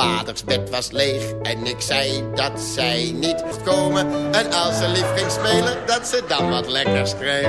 Vaders bed was leeg en ik zei dat zij niet moest komen. En als ze lief ging spelen, dat ze dan wat lekkers kreeg.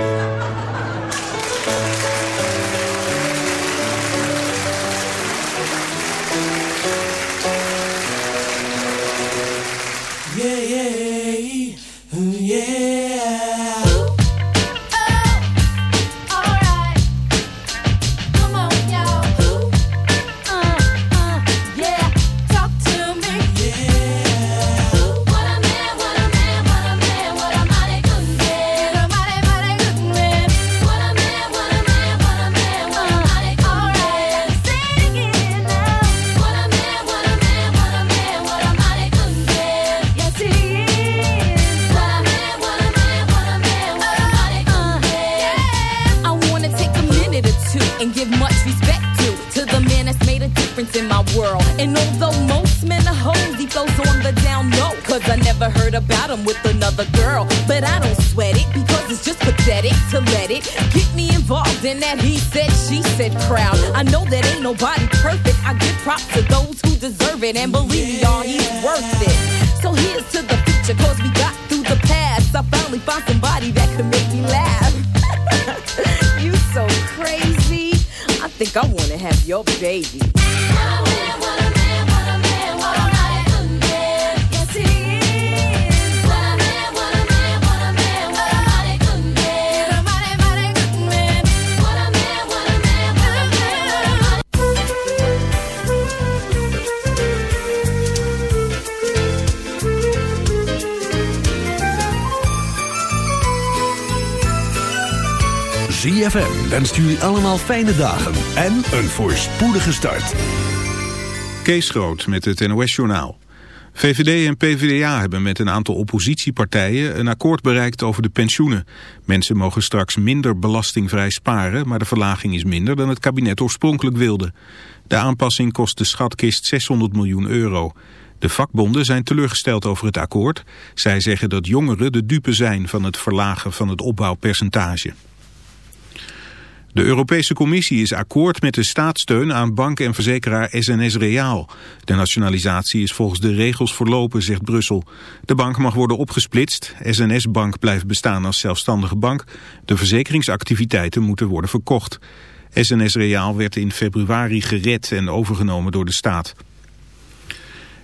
And ZFM wenst jullie allemaal fijne dagen en een voorspoedige start. Kees Groot met het NOS-journaal. VVD en PvdA hebben met een aantal oppositiepartijen een akkoord bereikt over de pensioenen. Mensen mogen straks minder belastingvrij sparen, maar de verlaging is minder dan het kabinet oorspronkelijk wilde. De aanpassing kost de schatkist 600 miljoen euro. De vakbonden zijn teleurgesteld over het akkoord. Zij zeggen dat jongeren de dupe zijn van het verlagen van het opbouwpercentage. De Europese Commissie is akkoord met de staatssteun aan bank en verzekeraar SNS Reaal. De nationalisatie is volgens de regels verlopen, zegt Brussel. De bank mag worden opgesplitst. SNS Bank blijft bestaan als zelfstandige bank. De verzekeringsactiviteiten moeten worden verkocht. SNS Reaal werd in februari gered en overgenomen door de staat.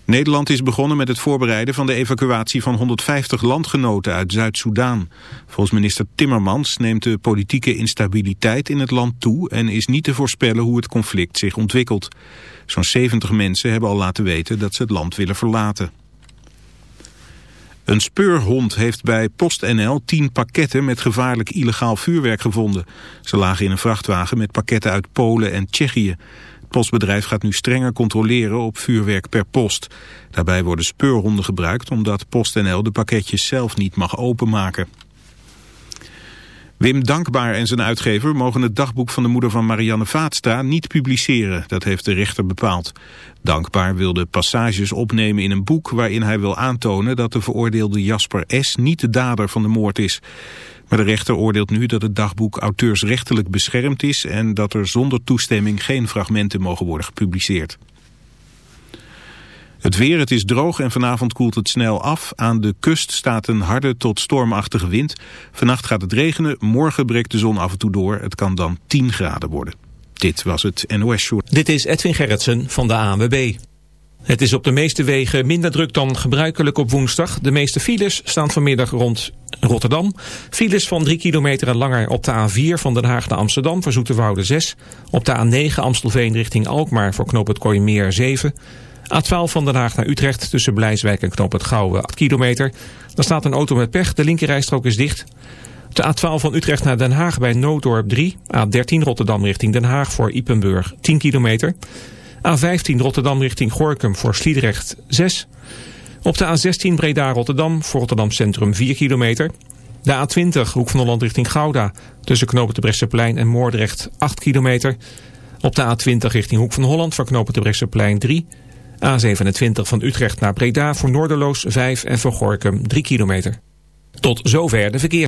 Nederland is begonnen met het voorbereiden van de evacuatie van 150 landgenoten uit Zuid-Soedan. Volgens minister Timmermans neemt de politieke instabiliteit in het land toe en is niet te voorspellen hoe het conflict zich ontwikkelt. Zo'n 70 mensen hebben al laten weten dat ze het land willen verlaten. Een speurhond heeft bij PostNL 10 pakketten met gevaarlijk illegaal vuurwerk gevonden. Ze lagen in een vrachtwagen met pakketten uit Polen en Tsjechië. Postbedrijf gaat nu strenger controleren op vuurwerk per post. Daarbij worden speurhonden gebruikt omdat PostNL de pakketjes zelf niet mag openmaken. Wim Dankbaar en zijn uitgever mogen het dagboek van de moeder van Marianne Vaatstra niet publiceren. Dat heeft de rechter bepaald. Dankbaar wilde passages opnemen in een boek waarin hij wil aantonen dat de veroordeelde Jasper S. niet de dader van de moord is. Maar de rechter oordeelt nu dat het dagboek auteursrechtelijk beschermd is en dat er zonder toestemming geen fragmenten mogen worden gepubliceerd. Het weer, het is droog en vanavond koelt het snel af. Aan de kust staat een harde tot stormachtige wind. Vannacht gaat het regenen, morgen breekt de zon af en toe door. Het kan dan 10 graden worden. Dit was het NOS Short. Dit is Edwin Gerritsen van de ANWB. Het is op de meeste wegen minder druk dan gebruikelijk op woensdag. De meeste files staan vanmiddag rond Rotterdam. Files van 3 kilometer en langer op de A4 van Den Haag naar Amsterdam voor Zoeterwoude 6. Op de A9 Amstelveen richting Alkmaar voor knoop het Kooimeer 7. A12 van Den Haag naar Utrecht tussen Blijswijk en knoop het Gouwe 8 kilometer. Daar staat een auto met pech, de linkerrijstrook is dicht. De A12 van Utrecht naar Den Haag bij Nooddorp 3. A13 Rotterdam richting Den Haag voor Ipenburg 10 kilometer. A15 Rotterdam richting Gorkum voor Sliedrecht 6. Op de A16 Breda-Rotterdam voor Rotterdam Centrum 4 kilometer. De A20 Hoek van Holland richting Gouda tussen knopen de Bresseplein en Moordrecht 8 kilometer. Op de A20 richting Hoek van Holland voor knopen de Bresseplein 3. A27 van Utrecht naar Breda voor Noorderloos 5 en voor Gorkum 3 kilometer. Tot zover de verkeer.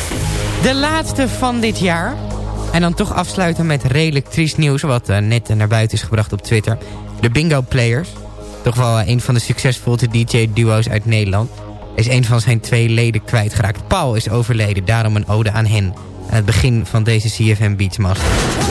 De laatste van dit jaar. En dan toch afsluiten met redelijk triest nieuws... wat uh, net naar buiten is gebracht op Twitter. De Bingo Players. Toch wel uh, een van de succesvolste DJ-duo's uit Nederland. Is een van zijn twee leden kwijtgeraakt. Paul is overleden, daarom een ode aan hen. Aan het begin van deze CFM Beachmaster.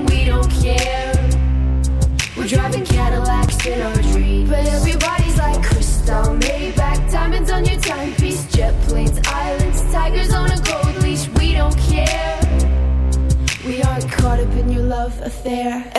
Care. We're driving Cadillacs in our dreams. But everybody's like crystal, Maybach, diamonds on your timepiece, jet planes, islands, tigers on a gold leash. We don't care. We aren't caught up in your love affair,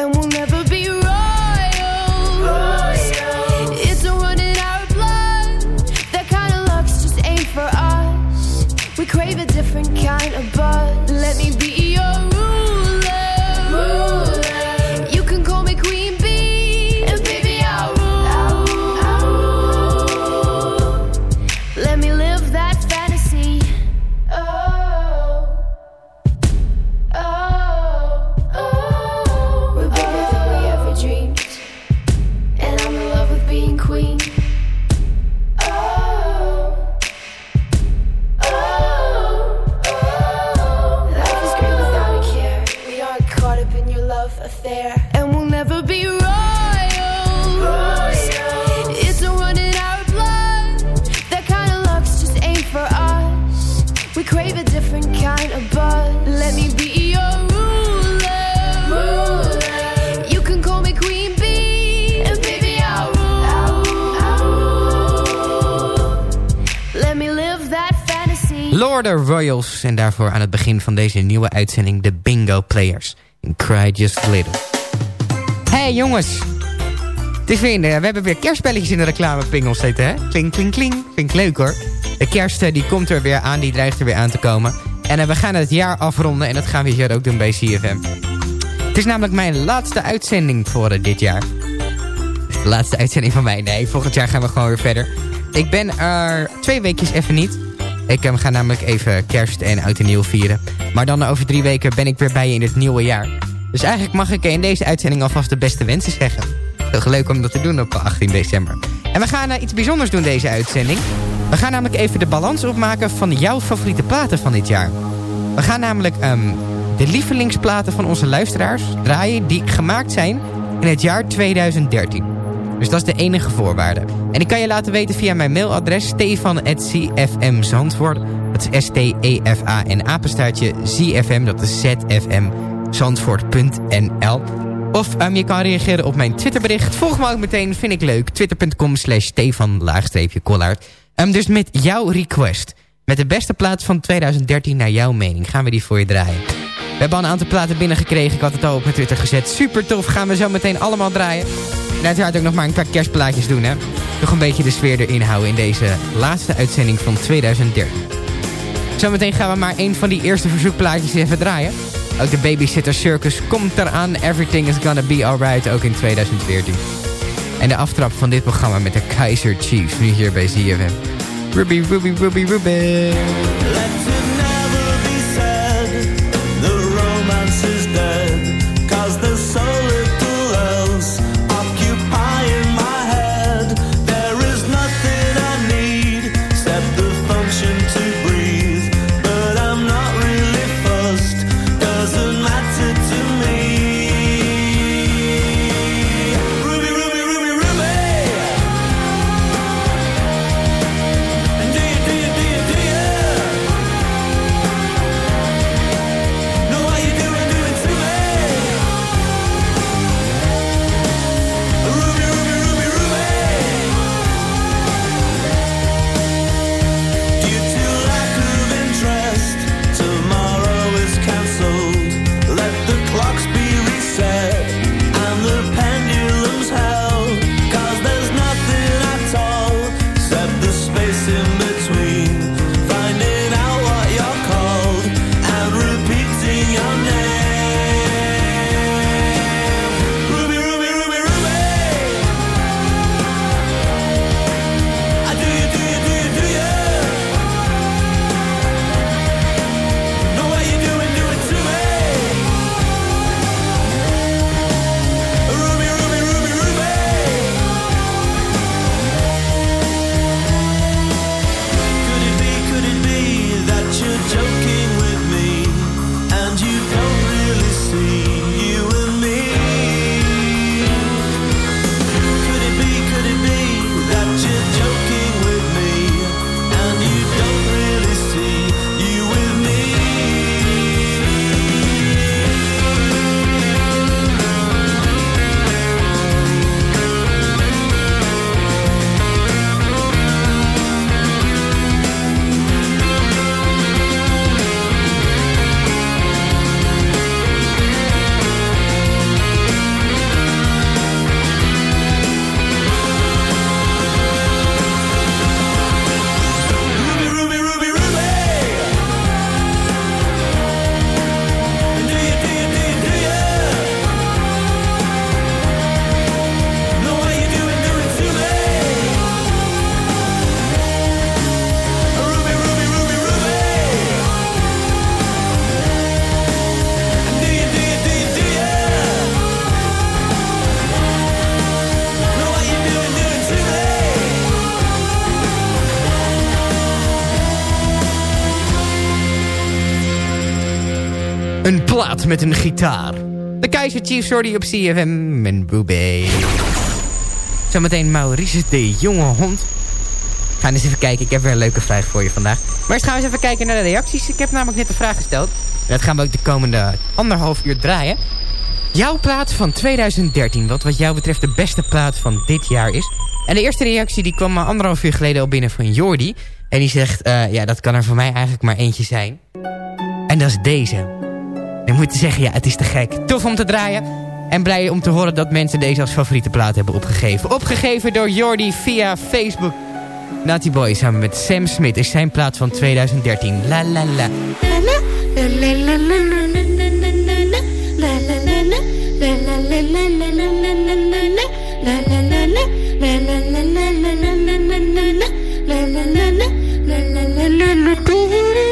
daarvoor aan het begin van deze nieuwe uitzending de Bingo Players. In Cry Just a Little. Hey jongens. Het is weer, we hebben weer kerstbelletjes in de reclamepingel zitten, hè? Kling, kling, kling. Vind ik leuk, hoor. De kerst eh, die komt er weer aan, die dreigt er weer aan te komen. En eh, we gaan het jaar afronden en dat gaan we hier ook doen bij CFM. Het is namelijk mijn laatste uitzending voor eh, dit jaar. Laatste uitzending van mij. Nee, volgend jaar gaan we gewoon weer verder. Ik ben er twee weekjes even niet. Ik eh, ga namelijk even kerst en oud en nieuw vieren. Maar dan over drie weken ben ik weer bij je in het nieuwe jaar. Dus eigenlijk mag ik in deze uitzending alvast de beste wensen zeggen. Heel leuk om dat te doen op 18 december. En we gaan eh, iets bijzonders doen deze uitzending. We gaan namelijk even de balans opmaken van jouw favoriete platen van dit jaar. We gaan namelijk ehm, de lievelingsplaten van onze luisteraars draaien... die gemaakt zijn in het jaar 2013. Dus dat is de enige voorwaarde. En ik kan je laten weten via mijn mailadres stefan.cfmzandvoort. Dat is S-T-E-F-A en apenstaartje ZFM, dat is ZFM zandvoort.nl. Of um, je kan reageren op mijn Twitterbericht. Volg me ook meteen, vind ik leuk. Twitter.com slash Stefan laagstreepje Kollaert. Um, dus met jouw request. Met de beste plaats van 2013 naar jouw mening. Gaan we die voor je draaien. We hebben al een aantal platen binnengekregen. Ik had het al op mijn Twitter gezet. Super tof. Gaan we zo meteen allemaal draaien. En uiteraard ook nog maar een paar kerstplaatjes doen. Hè? Toch een beetje de sfeer erin houden in deze laatste uitzending van 2013. Zometeen gaan we maar een van die eerste verzoekplaatjes even draaien. Ook de Babysitter Circus komt eraan. Everything is gonna be alright, ook in 2014. En de aftrap van dit programma met de Kaiser Chiefs, nu hier bij ZFM. Ruby, Ruby, Ruby, Ruby. Plaat met een gitaar. De Keizer Chiefs hoorde je op CFM en Boobay. Zometeen Maurice de jonge hond. Gaan eens even kijken. Ik heb weer een leuke vraag voor je vandaag. Maar eerst gaan we eens even kijken naar de reacties. Ik heb namelijk net een vraag gesteld. Dat gaan we ook de komende anderhalf uur draaien. Jouw plaat van 2013. Wat wat jou betreft de beste plaat van dit jaar is. En de eerste reactie die kwam maar anderhalf uur geleden al binnen van Jordi. En die zegt, eh, ja dat kan er voor mij eigenlijk maar eentje zijn. En dat is deze. Ik moet zeggen, ja het is te gek. Tof om te draaien. En blij om te horen dat mensen deze als favoriete plaat hebben opgegeven. Opgegeven door Jordi via Facebook. Naughty Boy samen met Sam Smith is zijn plaat van 2013. La la la. Hush,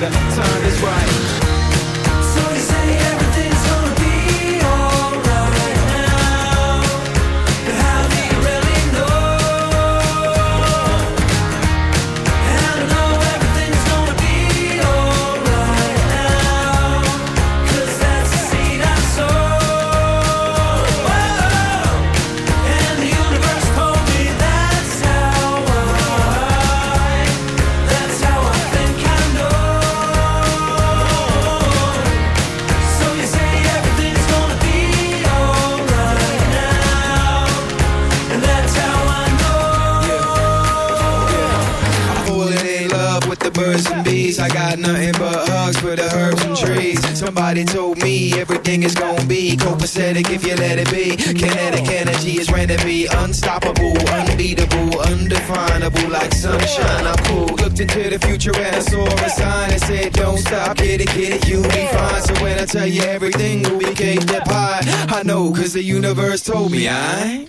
not through, the time is right. Future and I saw a sign that said, Don't stop, get it, get it, you'll be fine. So when I tell you everything will be cake up high, I know, cause the universe told me I.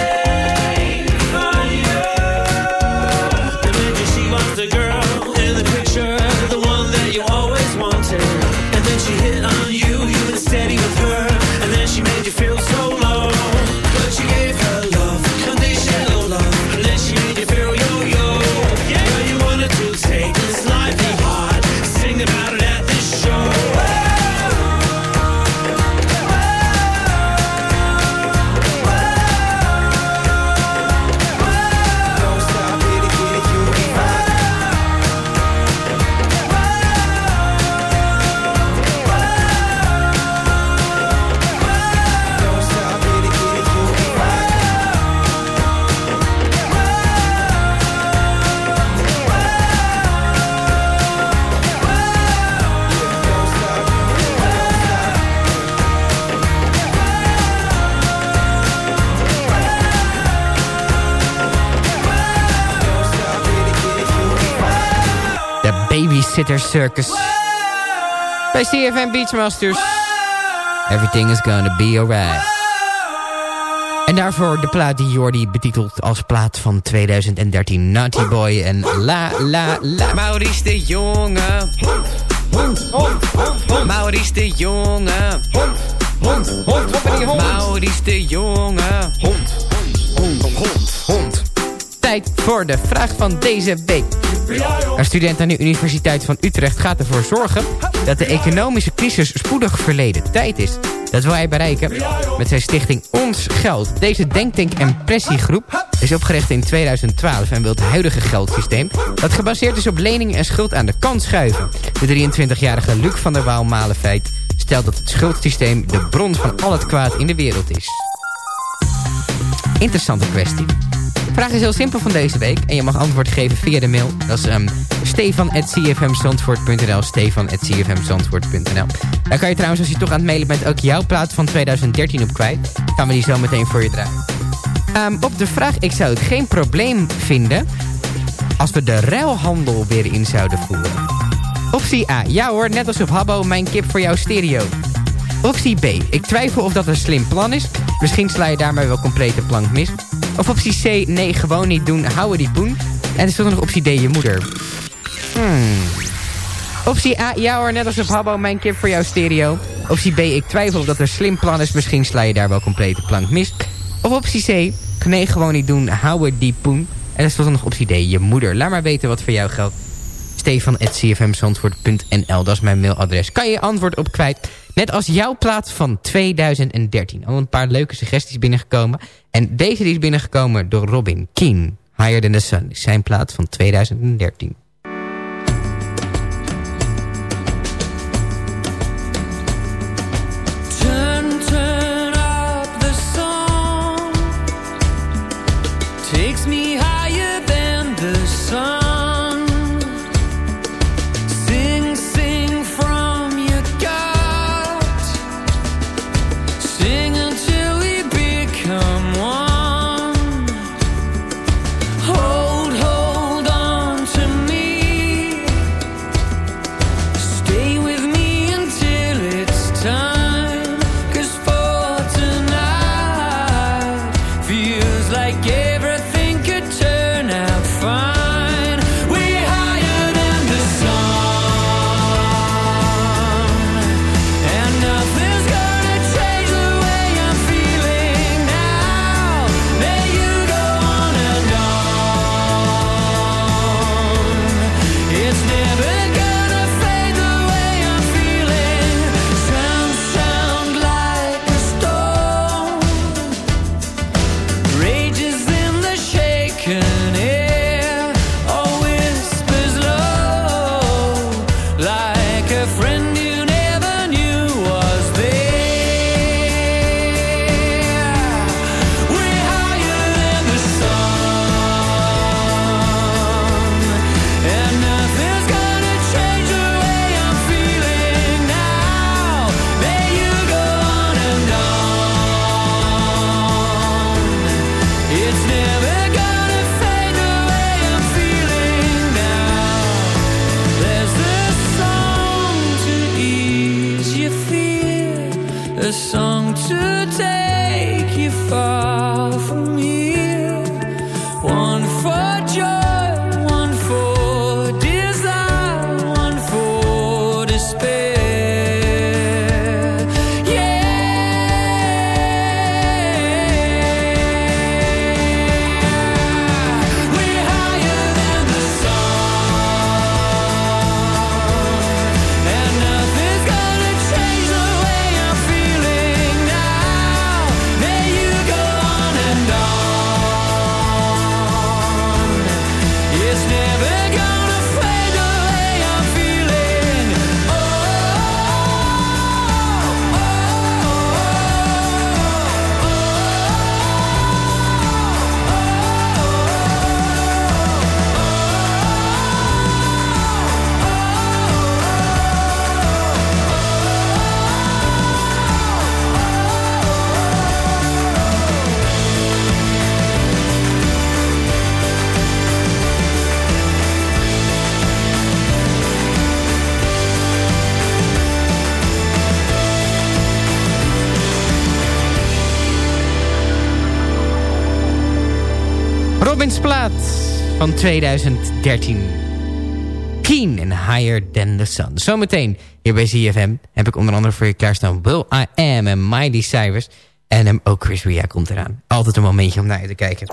Babysitter Circus. Bij CFM Beachmasters. Everything is gonna be alright. En daarvoor de plaat die Jordi betitelt als plaat van 2013. Naughty Boy en La La La. Maurice de Jonge. Maurice de Jonge. Hond, hond, hond? Maurice de Jonge. Hond, hond, hond, hond. Tijd voor de vraag van deze week. Een student aan de Universiteit van Utrecht gaat ervoor zorgen... dat de economische crisis spoedig verleden tijd is. Dat wil hij bereiken met zijn stichting Ons Geld. Deze denktank- en pressiegroep is opgericht in 2012... en wil het huidige geldsysteem... dat gebaseerd is op leningen en schuld aan de kant schuiven. De 23-jarige Luc van der Waal-Malenfeit stelt dat het schuldsysteem... de bron van al het kwaad in de wereld is. Interessante kwestie. Vraag is heel simpel van deze week. En je mag antwoord geven via de mail. Dat is um, stefan.cfmzandvoort.nl stefan.cfmzandvoort.nl Daar kan je trouwens, als je toch aan het mailen bent... ook jouw plaat van 2013 op kwijt. Gaan we die zo meteen voor je draaien. Um, op de vraag, ik zou het geen probleem vinden... als we de ruilhandel weer in zouden voeren. Optie A. Ja hoor, net als op Habbo, mijn kip voor jouw stereo. Optie B. Ik twijfel of dat een slim plan is. Misschien sla je daarmee wel complete plank mis. Of optie C. Nee, gewoon niet doen. Houden die poen. En er stond nog optie D. Je moeder. Hmm. Optie A. Ja hoor, net als op Habbo, mijn kip voor jouw stereo. Optie B, ik twijfel dat er slim plan is. Misschien sla je daar wel complete plank mis. Of optie C, nee, gewoon niet doen, hou het die poen. En er stond nog optie D, je moeder. Laat maar weten wat voor jou geldt. Stefan.cfmzandvoort.nl, dat is mijn mailadres. Kan je antwoord op kwijt. Net als jouw plaat van 2013. Al een paar leuke suggesties binnengekomen. En deze die is binnengekomen door Robin Keen. Higher Than The Sun zijn plaat van 2013. Never van 2013. Keen en Higher Than The Sun. Zometeen hier bij ZFM heb ik onder andere voor je klaarstaan Will I Am en Miley Cyrus. En hem ook Chris Ria komt eraan. Altijd een momentje om naar je te kijken.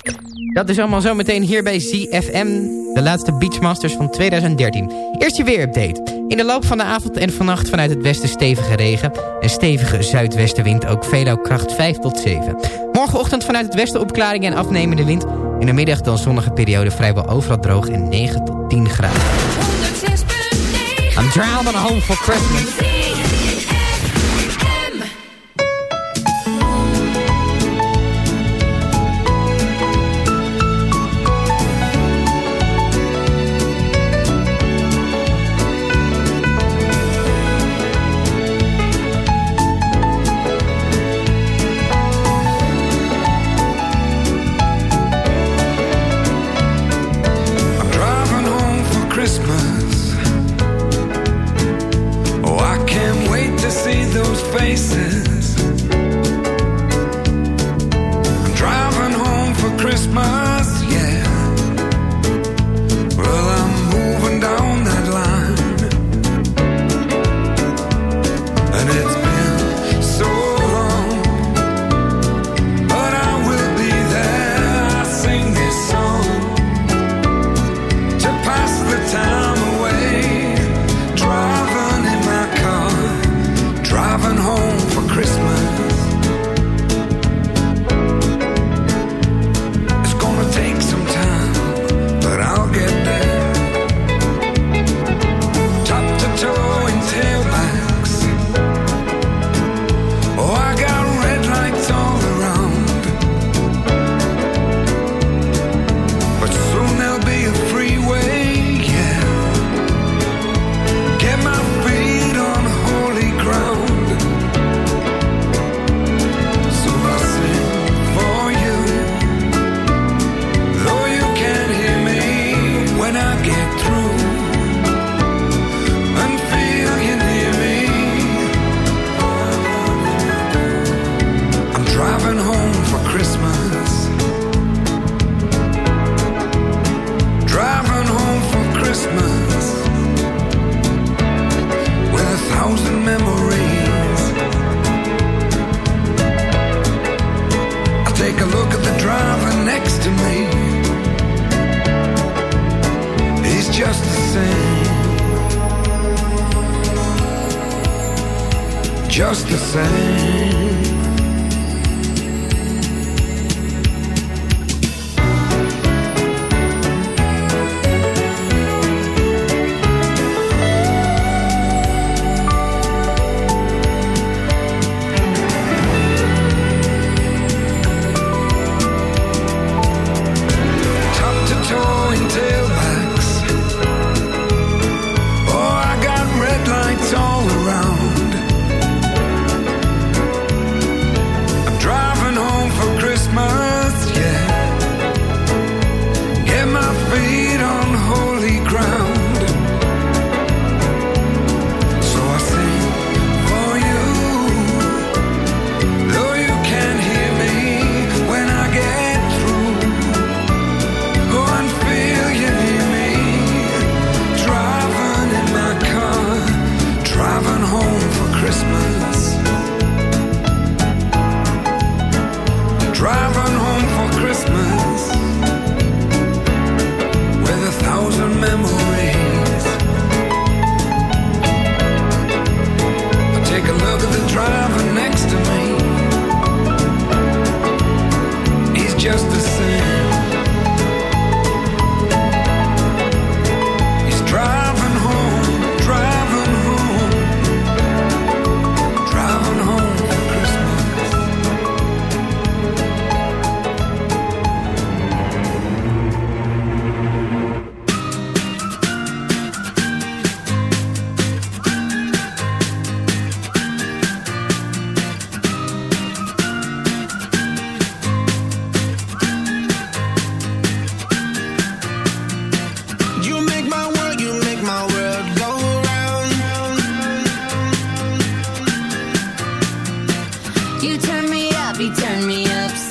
Dat is allemaal zometeen hier bij ZFM. De laatste Beachmasters van 2013. Eerst je weerupdate. In de loop van de avond en vannacht vanuit het westen stevige regen. En stevige zuidwestenwind ook veelal kracht 5 tot 7. Morgenochtend vanuit het westen opklaringen en afnemende wind. In de middag dan zonnige periode vrijwel overal droog en 9 tot 10 graden. I'm driving home for Christmas. You turn me up, you turn me upside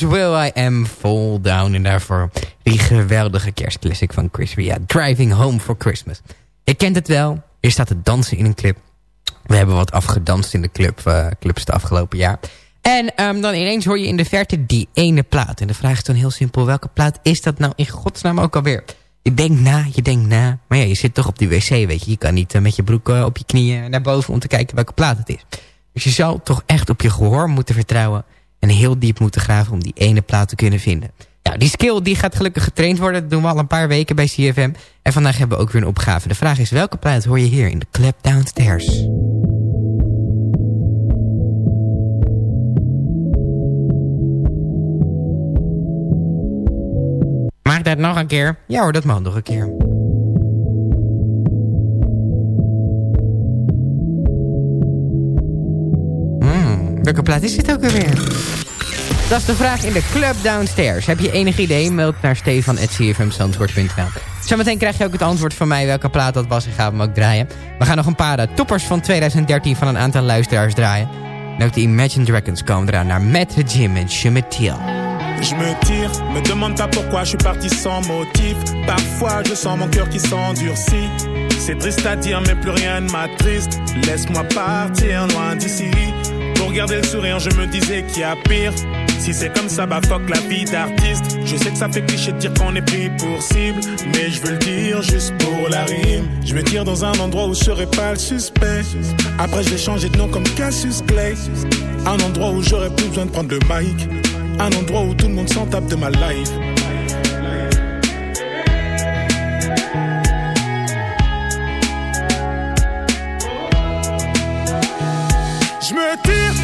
Will I Am Fall Down. En daarvoor die geweldige kerstclassic van Chris Ria. Driving Home for Christmas. Je kent het wel. Je staat te dansen in een club. We hebben wat afgedanst in de club, eh, clubs het afgelopen jaar. En ehm, dan ineens hoor je in de verte die ene plaat. En de vraag is dan heel simpel. Welke plaat is dat nou in godsnaam ook alweer? Je denkt na, je denkt na. Maar ja, je zit toch op die wc, weet je. Je kan niet eh, met je broek eh, op je knieën naar boven om te kijken welke plaat het is. Dus je zal toch echt op je gehoor moeten vertrouwen. En heel diep moeten graven om die ene plaat te kunnen vinden. Nou, die skill die gaat gelukkig getraind worden. Dat doen we al een paar weken bij CFM. En vandaag hebben we ook weer een opgave. De vraag is welke plaat hoor je hier in de club downstairs? Mag dat nog een keer? Ja hoor, dat mag nog een keer. Welke plaat is dit ook alweer? Dat is de vraag in de club downstairs. Heb je enig idee? Meld naar stefan.cfmstandwoord.nl Zometeen krijg je ook het antwoord van mij welke plaat dat was en gaan we hem ook draaien. We gaan nog een paar eh, toppers van 2013 van een aantal luisteraars draaien. En ook de Imagine Dragons komen eraan naar Matt Jim en. Je me tire, me demande pas pourquoi je suis parti sans motif. Parfois je sens mon cœur qui s'endurcit. C'est triste à dire, mais plus rien ne m'attriste. Laisse-moi partir loin d'ici. Pour garder le sourire, je me disais qu'il y a pire. Si c'est comme ça, bah la vie d'artiste. Je sais que ça fait cliché de dire qu'on est pris pour cible. Mais je veux le dire juste pour la rime. Je me tire dans un endroit où je serai pas le suspect. Après, je vais changer de nom comme Cassius Clay. Un endroit où j'aurais plus besoin de prendre le mic. Un endroit où tout le monde s'en tape de ma life. Je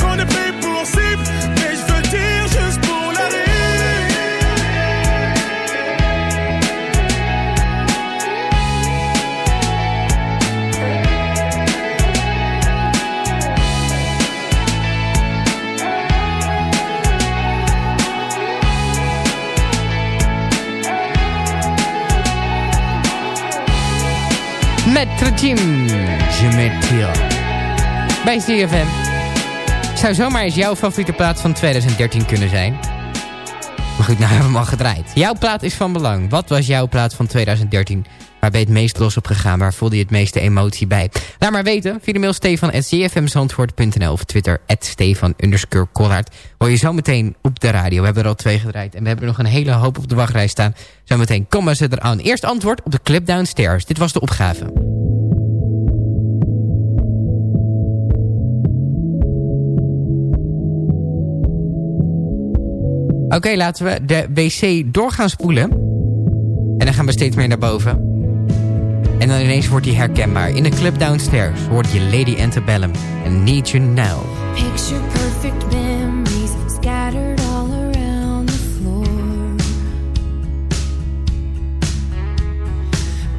Qu'on est payé pour cible, mais je veux dire juste pour la. Maître Jim, je m'attire. Bij CFM. Zou zomaar eens jouw favoriete plaat van 2013 kunnen zijn. Maar goed, nou hebben we hem al gedraaid. Jouw plaat is van belang. Wat was jouw plaat van 2013? Waar ben je het meest los op gegaan? Waar voelde je het meeste emotie bij? Laat maar weten. Via de mail stefan.cfmzandvoort.nl of Twitter stefan. Hoor je zo meteen op de radio. We hebben er al twee gedraaid. En we hebben nog een hele hoop op de wachtrij staan. Zometeen komen ze eraan. Eerst antwoord op de clip downstairs. Dit was de opgave. Oké, laten we de wc door gaan spoelen. En dan gaan we steeds meer naar boven. En dan ineens wordt hij herkenbaar. In de club downstairs hoort je Lady Antebellum. En Need You Now. Picture perfect memories scattered all around the floor.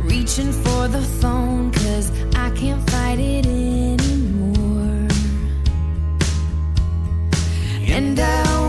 Reaching for the phone, cause I can't fight it anymore. And I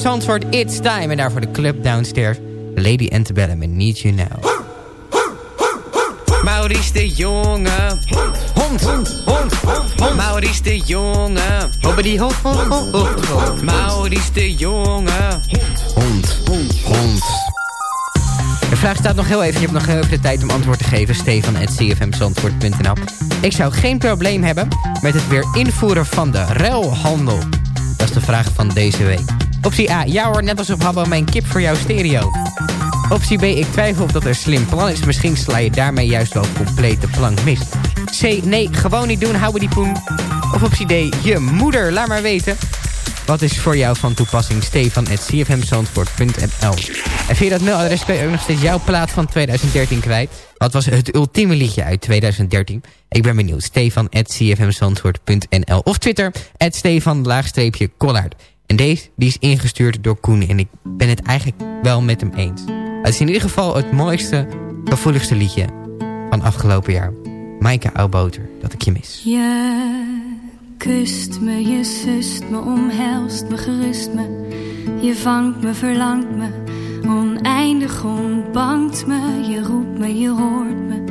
Zandvoort, It's Time. En daarvoor de club downstairs. Lady Antebellum en Need You Now. Maurice de Jonge. Hond, hond, hond, hond. Maurice de Jonge. Hobbedy hond, hond, hond. Maurice de Jonge. Hond, hond, hond. De vraag staat nog heel even. Je hebt nog heel even de tijd om antwoord te geven. Stefan.cfmzandvoort.nl Ik zou geen probleem hebben met het weer invoeren van de ruilhandel. Dat is de vraag van deze week. Optie A. Ja hoor, net als op Habbo mijn kip voor jouw stereo. Optie B. Ik twijfel of dat een slim plan is. Misschien sla je daarmee juist wel compleet de plank mis. C. Nee, gewoon niet doen, hou die poen. Of optie D. Je moeder, laat maar weten. Wat is voor jou van toepassing? Stefan.cfmzandvoort.nl En via dat mailadres kun je ook nog steeds jouw plaat van 2013 kwijt. Wat was het ultieme liedje uit 2013? Ik ben benieuwd. Stefan.cfmzandvoort.nl Of Twitter, Stefan-Kollaard. En deze die is ingestuurd door Koen. En ik ben het eigenlijk wel met hem eens. Het is in ieder geval het mooiste, gevoeligste liedje van afgelopen jaar. Maaike Oudboter, dat ik je mis. Je kust me, je sust me, omhelst me, gerust me. Je vangt me, verlangt me, oneindig ontbangt me. Je roept me, je hoort me,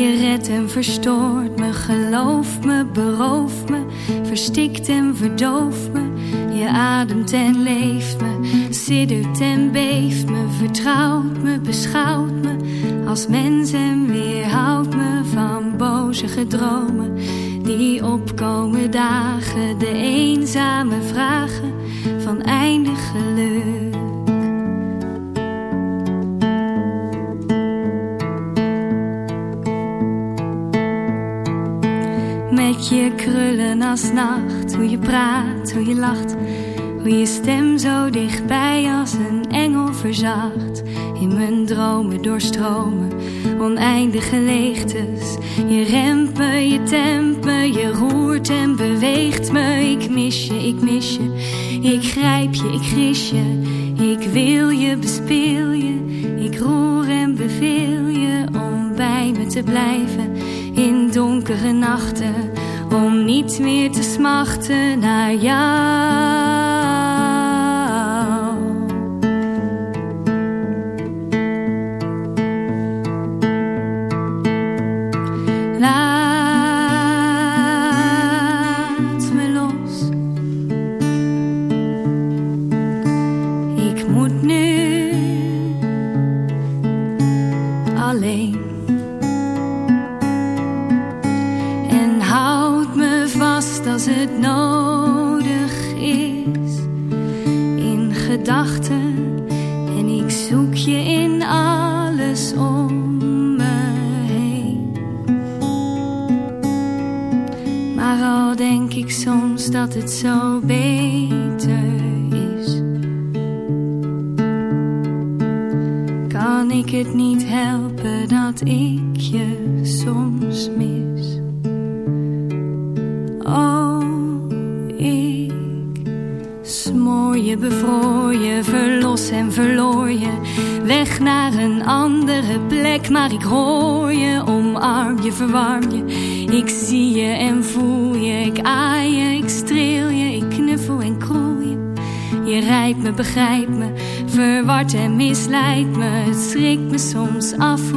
je redt en verstoort me. Geloof me, berooft me, verstikt en verdooft me. Je ademt en leeft me, siddert en beeft me. Vertrouwt me, beschouwt me als mens en weerhoudt me van boze gedromen. Die opkomen dagen, de eenzame vragen van eindig geluk. Met je krullen als nacht, hoe je praat, hoe je lacht. Hoe je stem zo dichtbij als een engel verzacht. In mijn dromen doorstromen, oneindige leegtes. Je remt me, je tempt me, je roert en beweegt me. Ik mis je, ik mis je, ik grijp je, ik gris je. Ik wil je, bespeel je, ik roer en beveel je om bij me te blijven in donkere nachten. Om niet meer te smachten naar jou.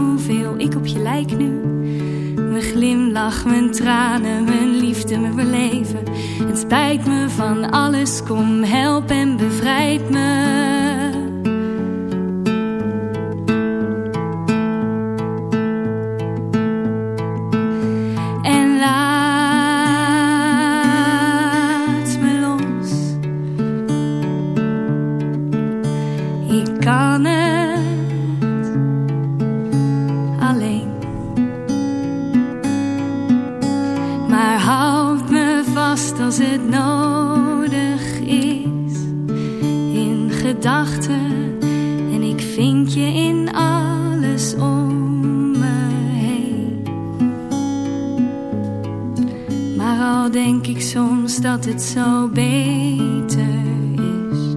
Hoeveel ik op je lijk nu. Mijn glimlach, mijn tranen, mijn liefde, mijn beleven. Het spijt me van alles, kom help en bevrijd me. Zo beter is.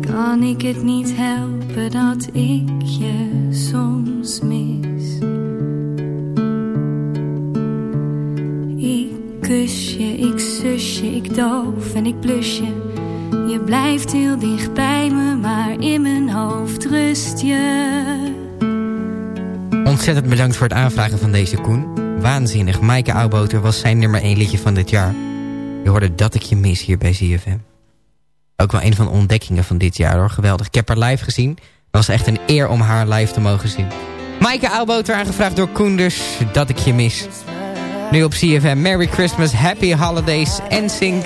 Kan ik het niet helpen dat ik je soms mis. Ik kus kusje, ik zusje, ik doof en ik blusje. Je blijft heel dicht bij me, maar in mijn hoofd rust je. Ontzettend bedankt voor het aanvragen van deze Koen. Waanzinnig. Maaike Oudboter was zijn nummer 1 liedje van dit jaar. Je hoorde Dat ik je mis hier bij ZFM. Ook wel een van de ontdekkingen van dit jaar hoor. Geweldig. Ik heb haar live gezien. Het was echt een eer om haar live te mogen zien. Maaike Oudboter aangevraagd door Koen dus. Dat ik je mis. Nu op CFM. Merry Christmas, Happy Holidays en Sync.